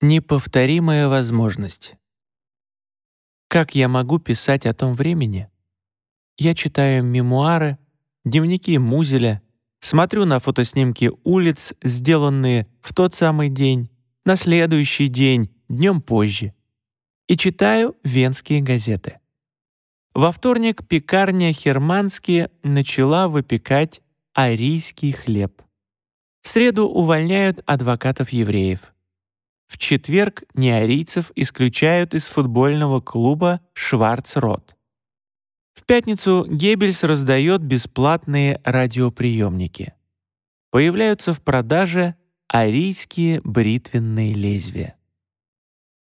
Неповторимая возможность. Как я могу писать о том времени? Я читаю мемуары, дневники Музеля, смотрю на фотоснимки улиц, сделанные в тот самый день, на следующий день, днем позже, и читаю венские газеты. Во вторник пекарня Херманские начала выпекать арийский хлеб. В среду увольняют адвокатов-евреев. В четверг неарийцев исключают из футбольного клуба «Шварцрот». В пятницу Геббельс раздает бесплатные радиоприемники. Появляются в продаже арийские бритвенные лезвия.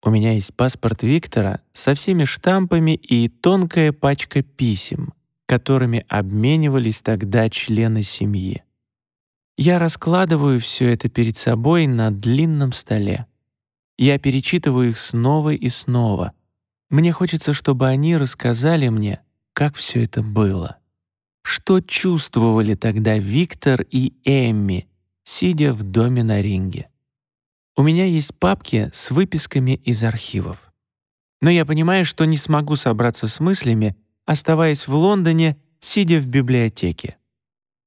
У меня есть паспорт Виктора со всеми штампами и тонкая пачка писем, которыми обменивались тогда члены семьи. Я раскладываю все это перед собой на длинном столе. Я перечитываю их снова и снова. Мне хочется, чтобы они рассказали мне, как все это было. Что чувствовали тогда Виктор и Эмми, сидя в доме на ринге. У меня есть папки с выписками из архивов. Но я понимаю, что не смогу собраться с мыслями, оставаясь в Лондоне, сидя в библиотеке.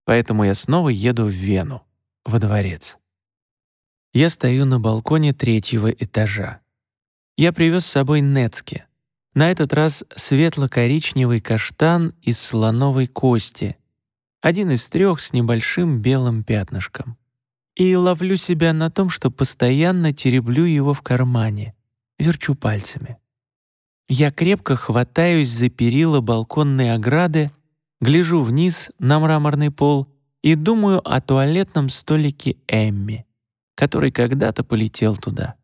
Поэтому я снова еду в Вену, во дворец. Я стою на балконе третьего этажа. Я привез с собой Нецки. На этот раз светло-коричневый каштан из слоновой кости, один из трех с небольшим белым пятнышком. И ловлю себя на том, что постоянно тереблю его в кармане, верчу пальцами. Я крепко хватаюсь за перила балконной ограды, гляжу вниз на мраморный пол и думаю о туалетном столике Эмми который когда-то полетел туда.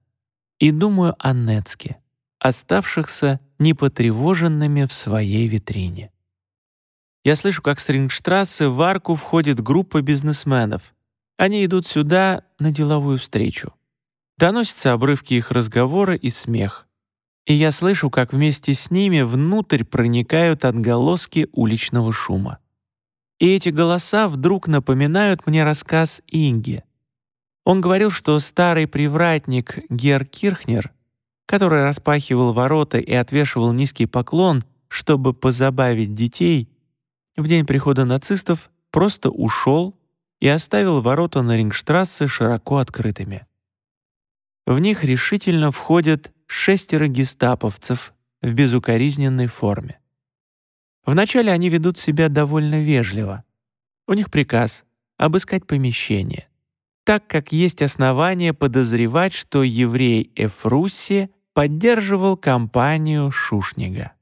И думаю о Нецке, оставшихся непотревоженными в своей витрине. Я слышу, как с Рингштрассе в арку входит группа бизнесменов. Они идут сюда на деловую встречу. Доносятся обрывки их разговора и смех. И я слышу, как вместе с ними внутрь проникают отголоски уличного шума. И эти голоса вдруг напоминают мне рассказ Инги. Он говорил, что старый привратник Гер Кирхнер, который распахивал ворота и отвешивал низкий поклон, чтобы позабавить детей, в день прихода нацистов просто ушел и оставил ворота на Рингштрассе широко открытыми. В них решительно входят шестеро гестаповцев в безукоризненной форме. Вначале они ведут себя довольно вежливо. У них приказ — обыскать помещение так как есть основания подозревать, что еврей Эфрусси поддерживал кампанию Шушнига.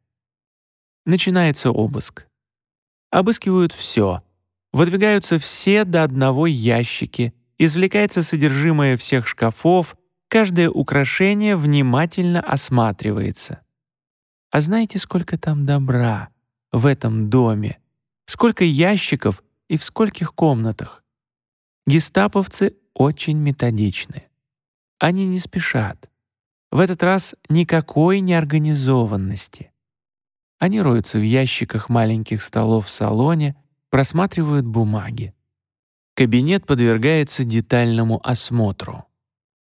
Начинается обыск. Обыскивают все. Выдвигаются все до одного ящики, извлекается содержимое всех шкафов, каждое украшение внимательно осматривается. А знаете, сколько там добра в этом доме? Сколько ящиков и в скольких комнатах? Гестаповцы очень методичны. Они не спешат. В этот раз никакой неорганизованности. Они роются в ящиках маленьких столов в салоне, просматривают бумаги. Кабинет подвергается детальному осмотру.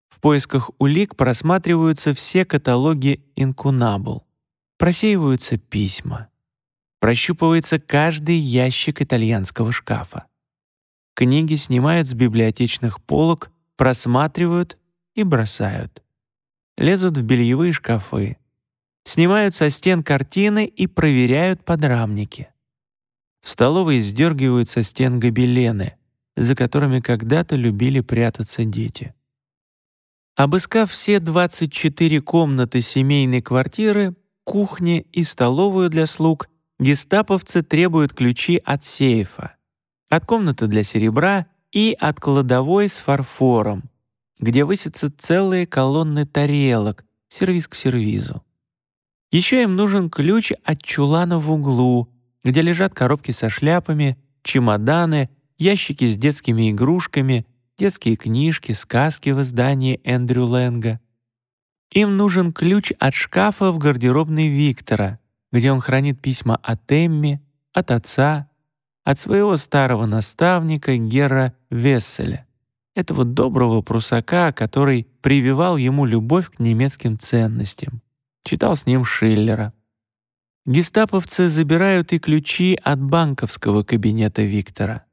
В поисках улик просматриваются все каталоги инкунабл, просеиваются письма. Прощупывается каждый ящик итальянского шкафа. Книги снимают с библиотечных полок, просматривают и бросают. Лезут в бельевые шкафы. Снимают со стен картины и проверяют подрамники. В столовой сдергивают со стен гобелены, за которыми когда-то любили прятаться дети. Обыскав все 24 комнаты семейной квартиры, кухни и столовую для слуг, гестаповцы требуют ключи от сейфа от комнаты для серебра и от кладовой с фарфором, где высятся целые колонны тарелок, сервиз к сервизу. Еще им нужен ключ от чулана в углу, где лежат коробки со шляпами, чемоданы, ящики с детскими игрушками, детские книжки, сказки в издании Эндрю Лэнга. Им нужен ключ от шкафа в гардеробной Виктора, где он хранит письма от Эмми, от отца, от своего старого наставника Гера Весселя этого доброго прусака, который прививал ему любовь к немецким ценностям. Читал с ним Шиллера. Гестаповцы забирают и ключи от банковского кабинета Виктора.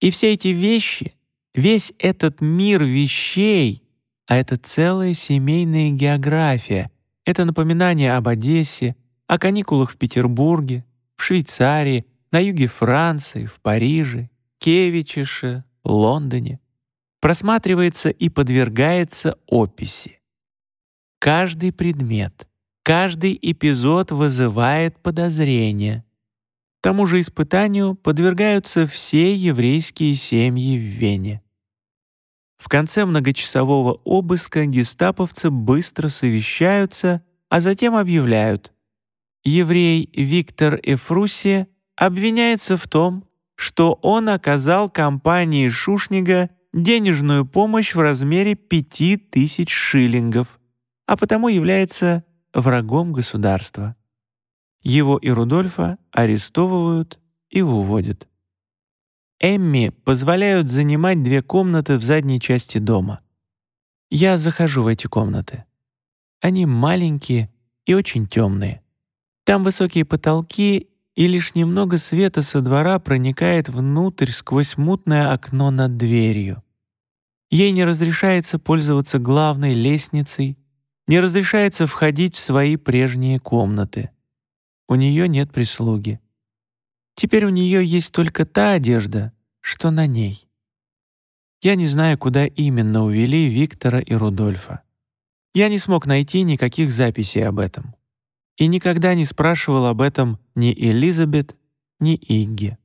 И все эти вещи, весь этот мир вещей, а это целая семейная география, это напоминание об Одессе, о каникулах в Петербурге, в Швейцарии, на юге Франции, в Париже, Кевичише, Лондоне, просматривается и подвергается описи. Каждый предмет, каждый эпизод вызывает подозрение. Тому же испытанию подвергаются все еврейские семьи в Вене. В конце многочасового обыска гестаповцы быстро совещаются, а затем объявляют. Еврей Виктор Эфруси обвиняется в том, что он оказал компании Шушнига денежную помощь в размере 5000 шиллингов, а потому является врагом государства. Его и Рудольфа арестовывают и уводят. Эмми позволяют занимать две комнаты в задней части дома. Я захожу в эти комнаты. Они маленькие и очень темные. Там высокие потолки, и лишь немного света со двора проникает внутрь сквозь мутное окно над дверью. Ей не разрешается пользоваться главной лестницей, не разрешается входить в свои прежние комнаты. У нее нет прислуги. Теперь у нее есть только та одежда, что на ней. Я не знаю, куда именно увели Виктора и Рудольфа. Я не смог найти никаких записей об этом. И никогда не спрашивал об этом ни Элизабет, ни Игги.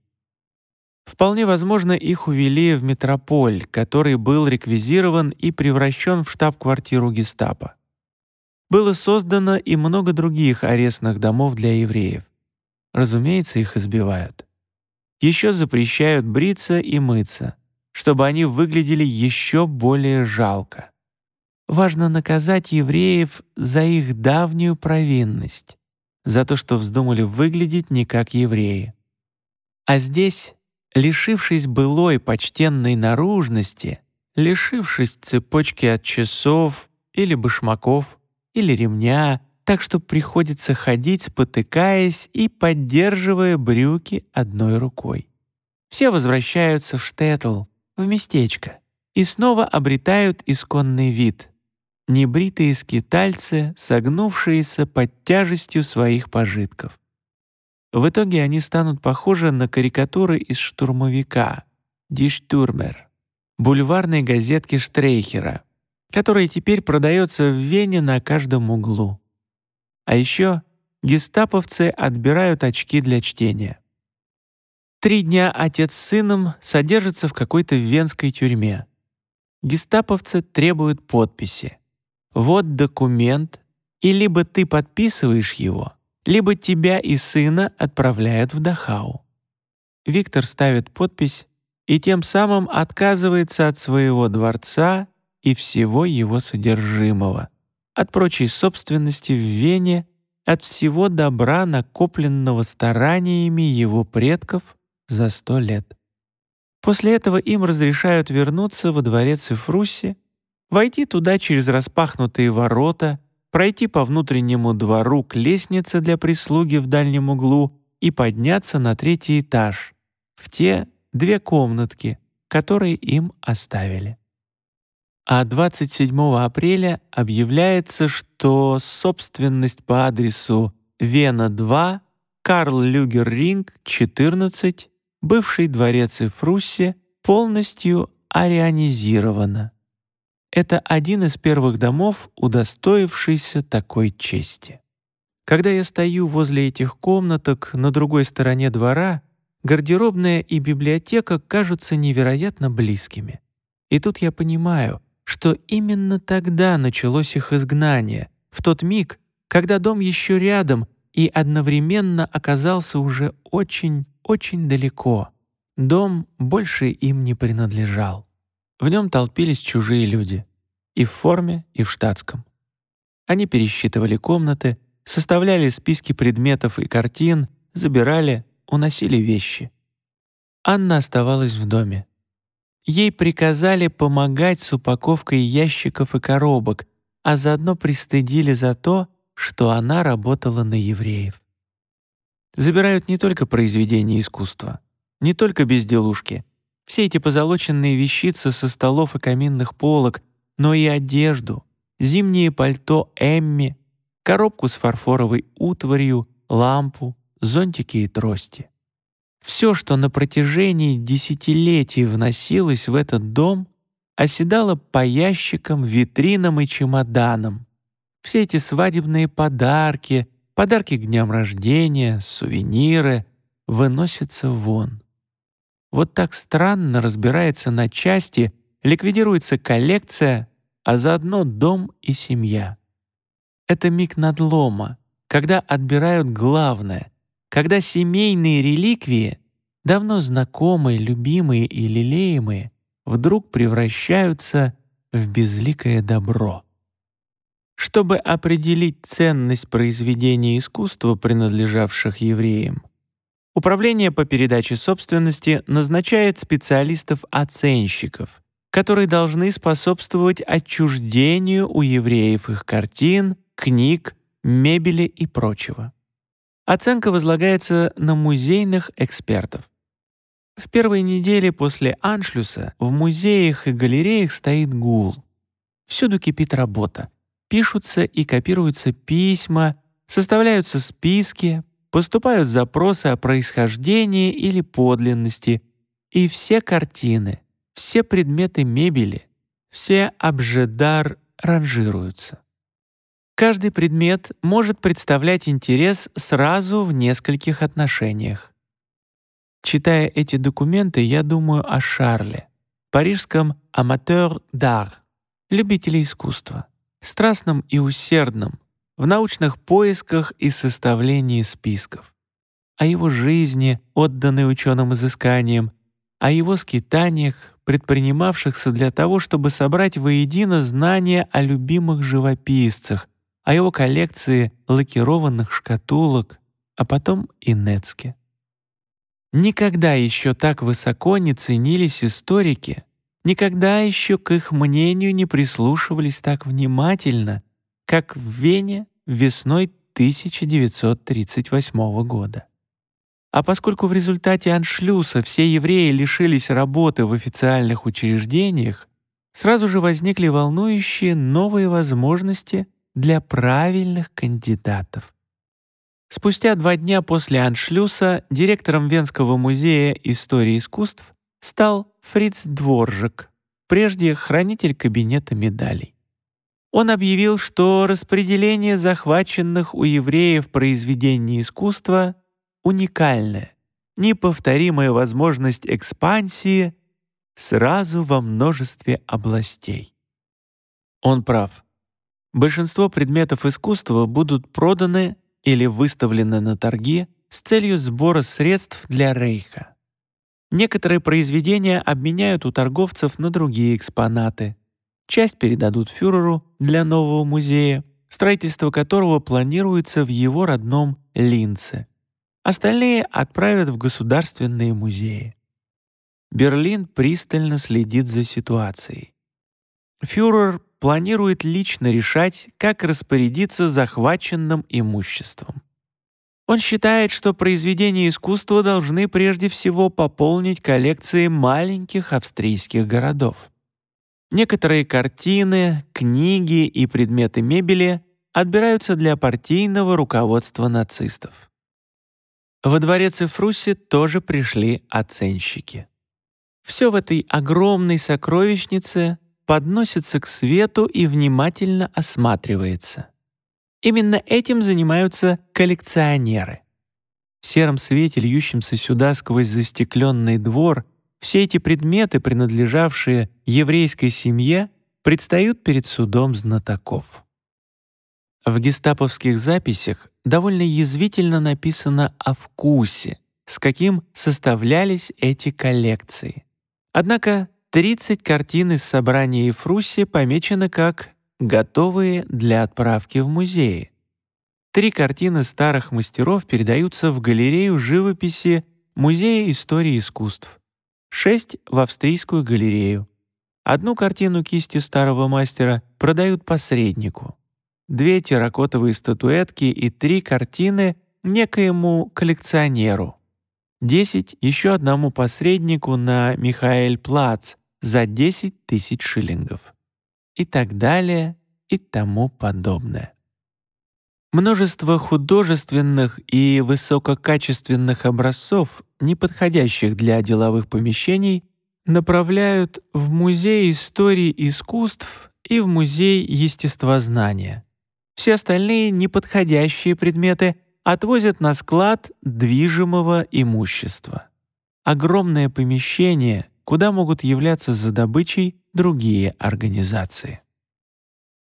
Вполне возможно, их увели в метрополь, который был реквизирован и превращен в штаб-квартиру гестапо. Было создано и много других арестных домов для евреев. Разумеется, их избивают. Еще запрещают бриться и мыться, чтобы они выглядели еще более жалко. Важно наказать евреев за их давнюю провинность, за то, что вздумали выглядеть не как евреи. А здесь лишившись былой почтенной наружности, лишившись цепочки от часов или башмаков, или ремня, так что приходится ходить, спотыкаясь и поддерживая брюки одной рукой. Все возвращаются в Штетл, в местечко, и снова обретают исконный вид. Небритые скитальцы, согнувшиеся под тяжестью своих пожитков. В итоге они станут похожи на карикатуры из «Штурмовика» «Диштурмер» бульварной газетки Штрейхера, которая теперь продается в Вене на каждом углу. А еще гестаповцы отбирают очки для чтения. Три дня отец с сыном содержатся в какой-то венской тюрьме. Гестаповцы требуют подписи. Вот документ, и либо ты подписываешь его, либо тебя и сына отправляют в Дахау. Виктор ставит подпись и тем самым отказывается от своего дворца и всего его содержимого, от прочей собственности в Вене, от всего добра, накопленного стараниями его предков за сто лет. После этого им разрешают вернуться во дворец Эфруси, войти туда через распахнутые ворота пройти по внутреннему двору к лестнице для прислуги в дальнем углу и подняться на третий этаж, в те две комнатки, которые им оставили. А 27 апреля объявляется, что собственность по адресу Вена-2, Карл Люгер Ринг, 14, бывший дворец Эфруссе, полностью арианизирована. Это один из первых домов, удостоившийся такой чести. Когда я стою возле этих комнаток на другой стороне двора, гардеробная и библиотека кажутся невероятно близкими. И тут я понимаю, что именно тогда началось их изгнание, в тот миг, когда дом еще рядом и одновременно оказался уже очень-очень далеко. Дом больше им не принадлежал. В нем толпились чужие люди. И в форме, и в штатском. Они пересчитывали комнаты, составляли списки предметов и картин, забирали, уносили вещи. Анна оставалась в доме. ей приказали помогать с упаковкой ящиков и коробок, а заодно пристыдили за то, что она работала на евреев. Забирают не только произведения искусства, не только безделушки, все эти позолоченные вещицы со столов и каминных полок, но и одежду, зимнее пальто Эмми, коробку с фарфоровой утварью, лампу, зонтики и трости. Все, что на протяжении десятилетий вносилось в этот дом, оседало по ящикам, витринам и чемоданам. Все эти свадебные подарки, подарки к дням рождения, сувениры выносятся вон. Вот так странно разбирается на части, ликвидируется коллекция, а заодно дом и семья. Это миг надлома, когда отбирают главное, когда семейные реликвии, давно знакомые, любимые и лелеемые, вдруг превращаются в безликое добро. Чтобы определить ценность произведений искусства, принадлежавших евреям, Управление по передаче собственности назначает специалистов-оценщиков, которые должны способствовать отчуждению у евреев их картин, книг, мебели и прочего. Оценка возлагается на музейных экспертов. В первые недели после аншлюса в музеях и галереях стоит гул. Всюду кипит работа. Пишутся и копируются письма, составляются списки, поступают запросы о происхождении или подлинности, и все картины, все предметы мебели, все обжедар ранжируются. Каждый предмет может представлять интерес сразу в нескольких отношениях. Читая эти документы, я думаю о Шарле, парижском «аматер дар», любителе искусства, страстном и усердном, в научных поисках и составлении списков, о его жизни, отданной ученым изысканиям, о его скитаниях, предпринимавшихся для того, чтобы собрать воедино знания о любимых живописцах, о его коллекции лакированных шкатулок, а потом и Нецке. Никогда еще так высоко не ценились историки, никогда еще к их мнению не прислушивались так внимательно, как в Вене весной 1938 года. А поскольку в результате аншлюса все евреи лишились работы в официальных учреждениях, сразу же возникли волнующие новые возможности для правильных кандидатов. Спустя два дня после аншлюса директором Венского музея истории искусств стал Фриц Дворжик, прежде хранитель кабинета медалей. Он объявил, что распределение захваченных у евреев произведений искусства уникальная, неповторимая возможность экспансии сразу во множестве областей. Он прав. Большинство предметов искусства будут проданы или выставлены на торги с целью сбора средств для Рейха. Некоторые произведения обменяют у торговцев на другие экспонаты. Часть передадут фюреру для нового музея, строительство которого планируется в его родном Линце. Остальные отправят в государственные музеи. Берлин пристально следит за ситуацией. Фюрер планирует лично решать, как распорядиться захваченным имуществом. Он считает, что произведения искусства должны прежде всего пополнить коллекции маленьких австрийских городов. Некоторые картины, книги и предметы мебели отбираются для партийного руководства нацистов. Во дворец Эфруси тоже пришли оценщики. Все в этой огромной сокровищнице подносится к свету и внимательно осматривается. Именно этим занимаются коллекционеры. В сером свете, льющемся сюда сквозь застекленный двор, все эти предметы, принадлежавшие еврейской семье, предстают перед судом знатоков. В гестаповских записях довольно язвительно написано о вкусе, с каким составлялись эти коллекции. Однако 30 картин из собрания Ефруси помечены как «готовые для отправки в музеи». Три картины старых мастеров передаются в галерею живописи Музея истории искусств. Шесть — в австрийскую галерею. Одну картину кисти старого мастера продают посреднику. Две терракотовые статуэтки и три картины некоему коллекционеру. Десять еще одному посреднику на Михаэль Плац за 10 тысяч шиллингов. И так далее и тому подобное. Множество художественных и высококачественных образцов, не подходящих для деловых помещений, направляют в Музей истории искусств и в Музей естествознания. Все остальные неподходящие предметы отвозят на склад движимого имущества. Огромное помещение, куда могут являться за добычей другие организации.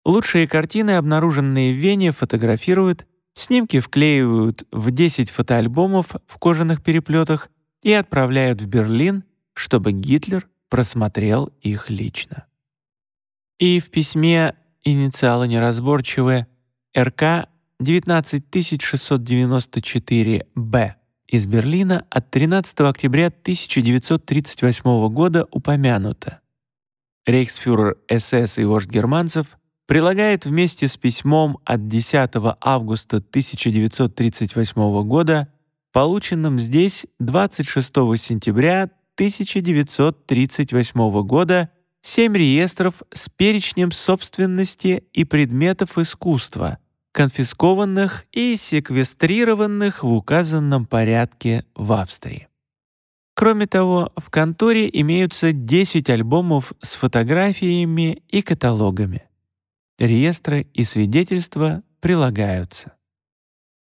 Лучшие картины, обнаруженные в Вене, фотографируют, снимки вклеивают в 10 фотоальбомов в кожаных переплетах и отправляют в Берлин, чтобы Гитлер просмотрел их лично. И в письме инициалы неразборчивые РК 19694-Б из Берлина от 13 октября 1938 года упомянуто. Рейхсфюрер СС и вождь германцев прилагает вместе с письмом от 10 августа 1938 года, полученным здесь 26 сентября 1938 года, семь реестров с перечнем собственности и предметов искусства, конфискованных и секвестрированных в указанном порядке в Австрии. Кроме того, в конторе имеются 10 альбомов с фотографиями и каталогами. Реестры и свидетельства прилагаются.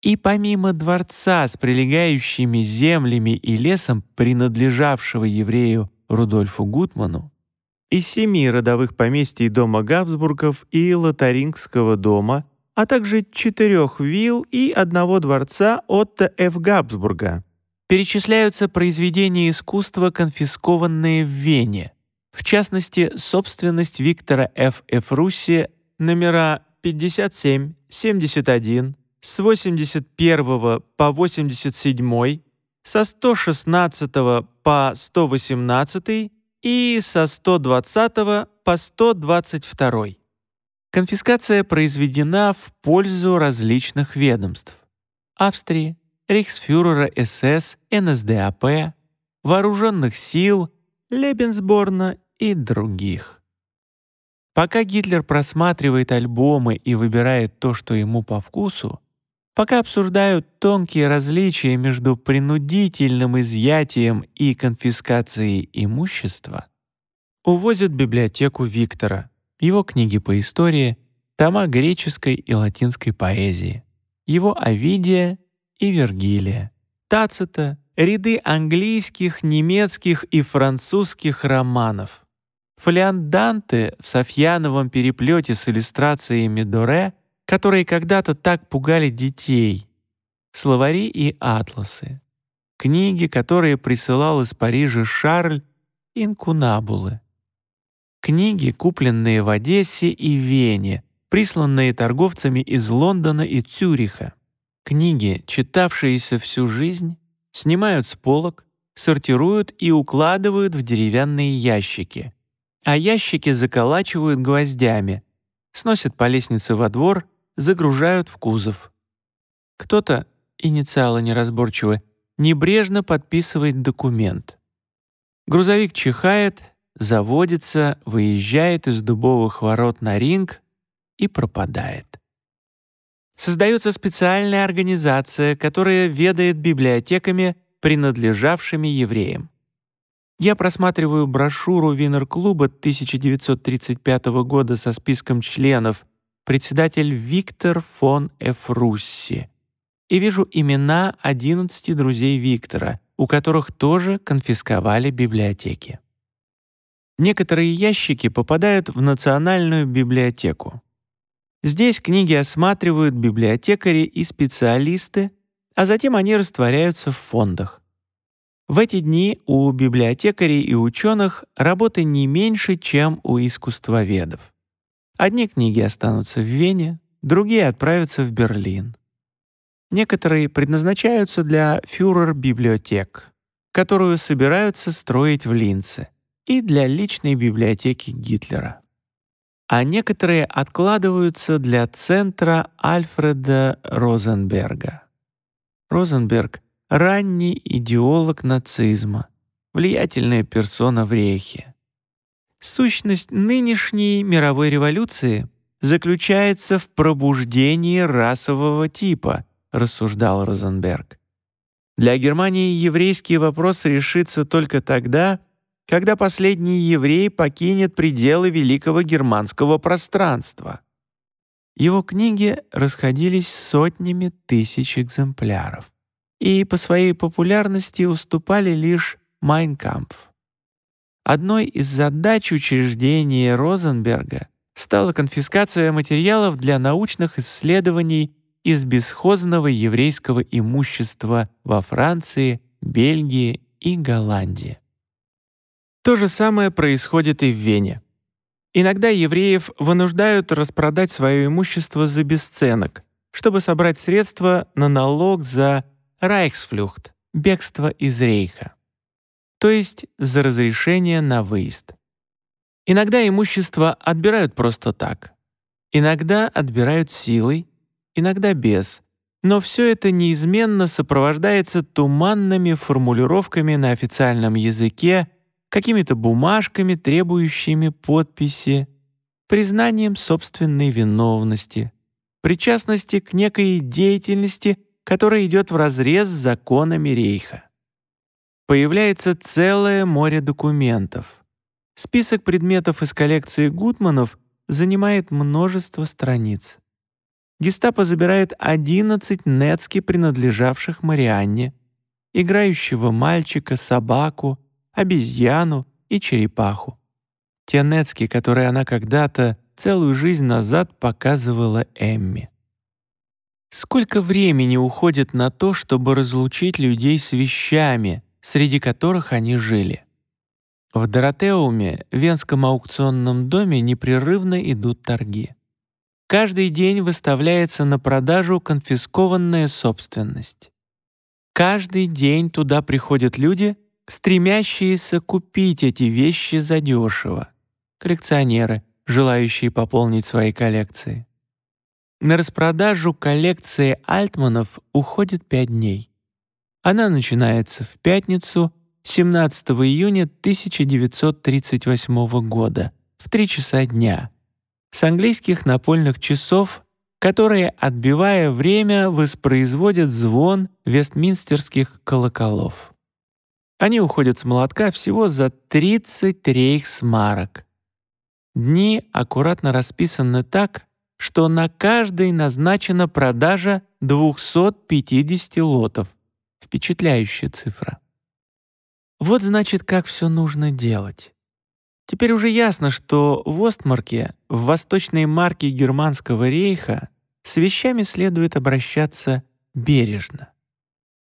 И помимо дворца с прилегающими землями и лесом, принадлежавшего еврею Рудольфу Гутману, и семи родовых поместий дома Габсбургов и Лотарингского дома, а также четырех вилл и одного дворца Отто Ф. Габсбурга, перечисляются произведения искусства, конфискованные в Вене, в частности, собственность Виктора Ф. Ф. Номера 57, 71, с 81 по 87, со 116 по 118 и со 120 по 122. Конфискация произведена в пользу различных ведомств. Австрии, Рейхсфюрера СС, НСДАП, Вооруженных сил, Лебенсборна и других. Пока Гитлер просматривает альбомы и выбирает то, что ему по вкусу, пока обсуждают тонкие различия между принудительным изъятием и конфискацией имущества, увозят библиотеку Виктора, его книги по истории, тома греческой и латинской поэзии, его Овидия и Вергилия, Тацита, ряды английских, немецких и французских романов — Фолиант Данте в Софьяновом переплете с иллюстрациями Доре, которые когда-то так пугали детей, словари и атласы, книги, которые присылал из Парижа Шарль, инкунабулы, книги, купленные в Одессе и Вене, присланные торговцами из Лондона и Цюриха, книги, читавшиеся всю жизнь, снимают с полок, сортируют и укладывают в деревянные ящики — а ящики заколачивают гвоздями, сносят по лестнице во двор, загружают в кузов. Кто-то, инициалы неразборчивы, небрежно подписывает документ. Грузовик чихает, заводится, выезжает из дубовых ворот на ринг и пропадает. Создается специальная организация, которая ведает библиотеками, принадлежавшими евреям. Я просматриваю брошюру Винер-клуба 1935 года со списком членов, председатель Виктор фон Эфрусси, и вижу имена 11 друзей Виктора, у которых тоже конфисковали библиотеки. Некоторые ящики попадают в Национальную библиотеку. Здесь книги осматривают библиотекари и специалисты, а затем они растворяются в фондах. В эти дни у библиотекарей и ученых работы не меньше, чем у искусствоведов. Одни книги останутся в Вене, другие отправятся в Берлин. Некоторые предназначаются для фюрер-библиотек. которую собираются строить в Линце, и для личной библиотеки Гитлера. А некоторые откладываются для центра Альфреда Розенберга. Розенберг — ранний идеолог нацизма, влиятельная персона в Рейхе. Сущность нынешней мировой революции заключается в пробуждении расового типа, рассуждал Розенберг. Для Германии еврейский вопрос решится только тогда, когда последний еврей покинет пределы великого германского пространства. Его книги расходились сотнями тысяч экземпляров и по своей популярности уступали лишь «Майнкампф». Одной из задач учреждения Розенберга стала конфискация материалов для научных исследований из бесхозного еврейского имущества во Франции, Бельгии и Голландии. То же самое происходит и в Вене. Иногда евреев вынуждают распродать свое имущество за бесценок, чтобы собрать средства на налог за «Райхсфлюхт» — бегство из Рейха, то есть за разрешение на выезд. Иногда имущество отбирают просто так, иногда отбирают силой, иногда без, но все это неизменно сопровождается туманными формулировками на официальном языке какими-то бумажками, требующими подписи, признанием собственной виновности, причастности к некой деятельности, которая идет вразрез с законами Рейха. Появляется целое море документов. Список предметов из коллекции Гутманов занимает множество страниц. Гестапо забирает 11 нецки, принадлежавших Марианне, играющего мальчика, собаку, обезьяну и черепаху. Те нецки, которые она когда-то целую жизнь назад показывала Эмми. Сколько времени уходит на то, чтобы разлучить людей с вещами, среди которых они жили? В Доротеуме, венском аукционном доме, непрерывно идут торги. Каждый день выставляется на продажу конфискованная собственность. Каждый день туда приходят люди — стремящиеся купить эти вещи задешево, коллекционеры, желающие пополнить свои коллекции. На распродажу коллекции Альтманов уходит пять дней. Она начинается в пятницу, 17 июня 1938 года, в 3 часа дня, с английских напольных часов, которые, отбивая время, воспроизводят звон вестминстерских колоколов. Они уходят с молотка всего за 30 рейхсмарок. Дни аккуратно расписаны так, что на каждой назначена продажа 250 лотов. Впечатляющая цифра. Вот значит, как все нужно делать. Теперь уже ясно, что в Остмарке, в восточной марке Германского рейха, с вещами следует обращаться бережно.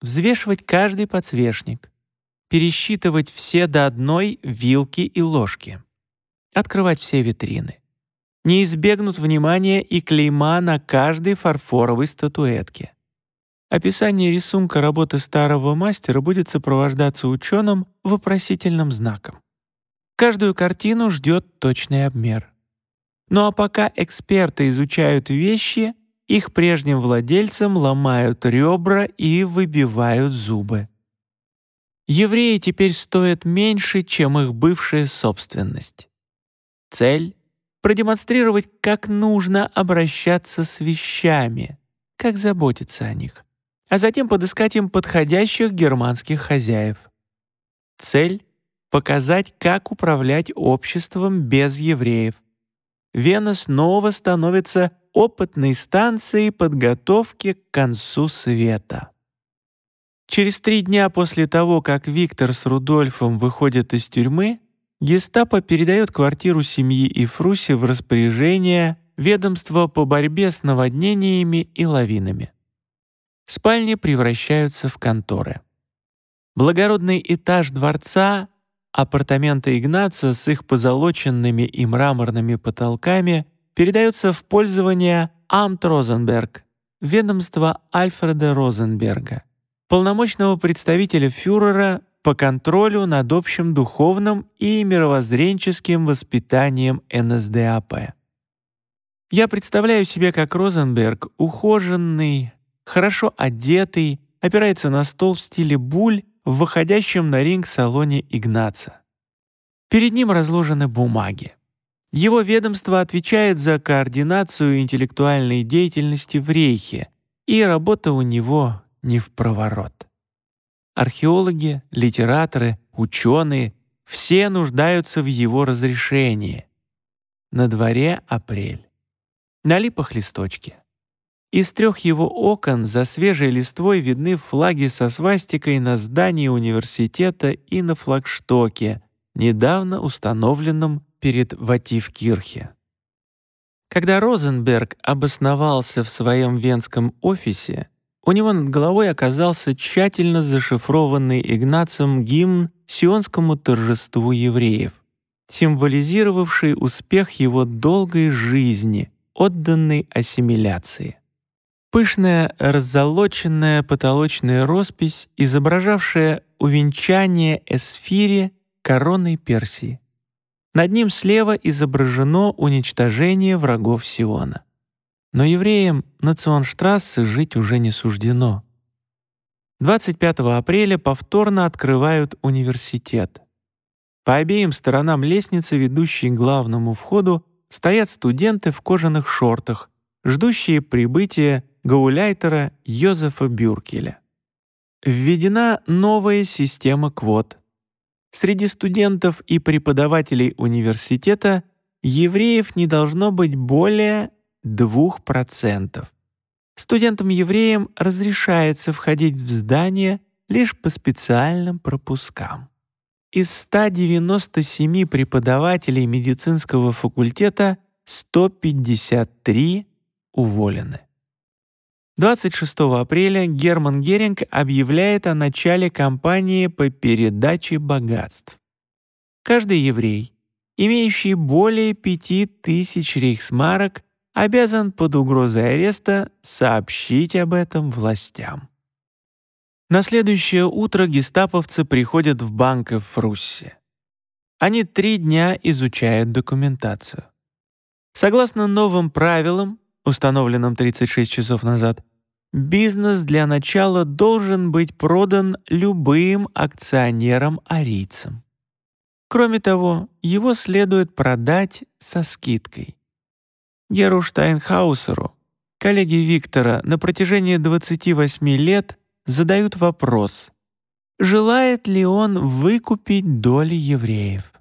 Взвешивать каждый подсвечник, пересчитывать все до одной вилки и ложки, открывать все витрины. Не избегнут внимания и клейма на каждой фарфоровой статуэтке. Описание рисунка работы старого мастера будет сопровождаться ученым вопросительным знаком. Каждую картину ждет точный обмер. Ну а пока эксперты изучают вещи, их прежним владельцам ломают ребра и выбивают зубы. Евреи теперь стоят меньше, чем их бывшая собственность. Цель — продемонстрировать, как нужно обращаться с вещами, как заботиться о них, а затем подыскать им подходящих германских хозяев. Цель — показать, как управлять обществом без евреев. Вена снова становится опытной станцией подготовки к концу света. Через три дня после того, как Виктор с Рудольфом выходят из тюрьмы, гестапо передает квартиру семьи Ифруси в распоряжение ведомства по борьбе с наводнениями и лавинами. Спальни превращаются в конторы. Благородный этаж дворца, апартаменты Игнаца с их позолоченными и мраморными потолками передаются в пользование Амт Розенберг, ведомство Альфреда Розенберга полномочного представителя фюрера по контролю над общим духовным и мировоззренческим воспитанием НСДАП. Я представляю себе, как Розенберг, ухоженный, хорошо одетый, опирается на стол в стиле буль в выходящем на ринг салоне Игнаца. Перед ним разложены бумаги. Его ведомство отвечает за координацию интеллектуальной деятельности в Рейхе, и работа у него не в проворот. Археологи, литераторы, ученые — все нуждаются в его разрешении. На дворе апрель. На липах листочки. Из трех его окон за свежей листвой видны флаги со свастикой на здании университета и на флагштоке, недавно установленном перед Вативкирхе. Когда Розенберг обосновался в своем венском офисе, у него над головой оказался тщательно зашифрованный Игнацием гимн сионскому торжеству евреев, символизировавший успех его долгой жизни, отданной ассимиляции. Пышная раззолоченная потолочная роспись, изображавшая увенчание эсфире короной Персии. Над ним слева изображено уничтожение врагов Сиона. Но евреям на Ционштрассе жить уже не суждено. 25 апреля повторно открывают университет. По обеим сторонам лестницы, ведущей к главному входу, стоят студенты в кожаных шортах, ждущие прибытия гауляйтера Йозефа Бюркеля. Введена новая система квот — Среди студентов и преподавателей университета евреев не должно быть более 2%. Студентам-евреям разрешается входить в здание лишь по специальным пропускам. Из 197 преподавателей медицинского факультета 153 уволены. 26 апреля Герман Геринг объявляет о начале кампании по передаче богатств. Каждый еврей, имеющий более 5000 рейхсмарок, обязан под угрозой ареста сообщить об этом властям. На следующее утро гестаповцы приходят в банк в Фруссе. Они три дня изучают документацию. Согласно новым правилам, установленном 36 часов назад, бизнес для начала должен быть продан любым акционерам-арийцам. Кроме того, его следует продать со скидкой. Геру Штайнхаусеру, коллеги Виктора, на протяжении 28 лет задают вопрос, желает ли он выкупить доли евреев.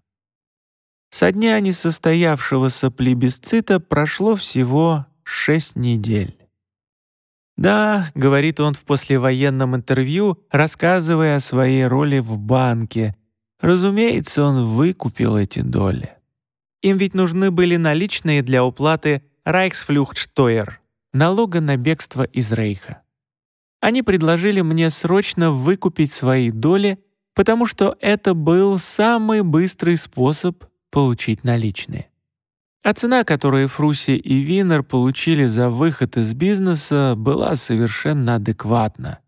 Со дня несостоявшегося плебисцита прошло всего шесть недель. «Да», — говорит он в послевоенном интервью, рассказывая о своей роли в банке, разумеется, он выкупил эти доли. Им ведь нужны были наличные для уплаты Райхсфлюхтштойер, налога на бегство из Рейха. Они предложили мне срочно выкупить свои доли, потому что это был самый быстрый способ получить наличные. А цена, которую Фруси и Винер получили за выход из бизнеса, была совершенно адекватна.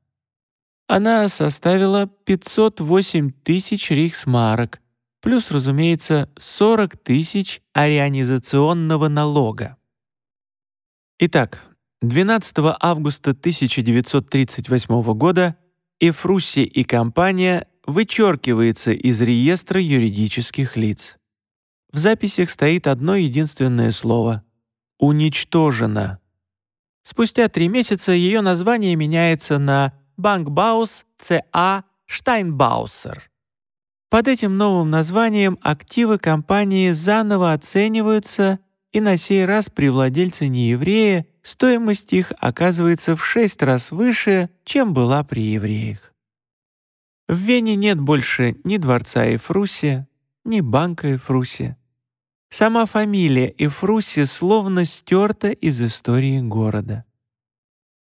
Она составила 508 тысяч рейхсмарок, плюс, разумеется, 40 тысяч арианизационного налога. Итак, 12 августа 1938 года Эфруси и компания вычеркивается из реестра юридических лиц. В записях стоит одно единственное слово — «уничтожено». Спустя три месяца ее название меняется на «Банкбаус Ц.А. Штайнбаусер». Под этим новым названием активы компании заново оцениваются, и на сей раз при владельце нееврея стоимость их оказывается в шесть раз выше, чем была при евреях. В Вене нет больше ни дворца Эфруси, ни банка Эфруси. Сама фамилия Эфруси словно стерта из истории города.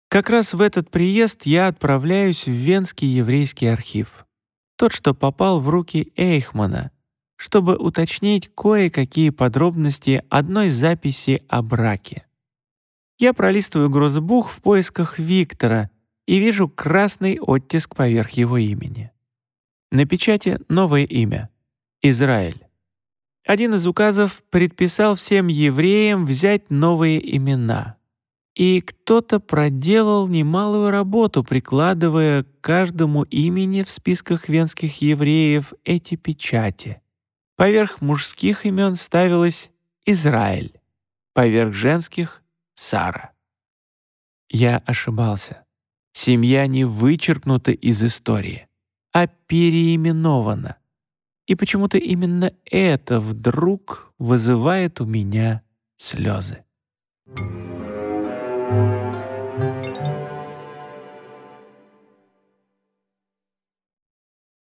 Как раз в этот приезд я отправляюсь в Венский еврейский архив, тот, что попал в руки Эйхмана, чтобы уточнить кое-какие подробности одной записи о браке. Я пролистываю грозбух в поисках Виктора и вижу красный оттиск поверх его имени. На печати новое имя — Израиль. Один из указов предписал всем евреям взять новые имена. И кто-то проделал немалую работу, прикладывая к каждому имени в списках венских евреев эти печати. Поверх мужских имен ставилось «Израиль», поверх женских — «Сара». Я ошибался. Семья не вычеркнута из истории, а переименована. И почему-то именно это вдруг вызывает у меня слезы.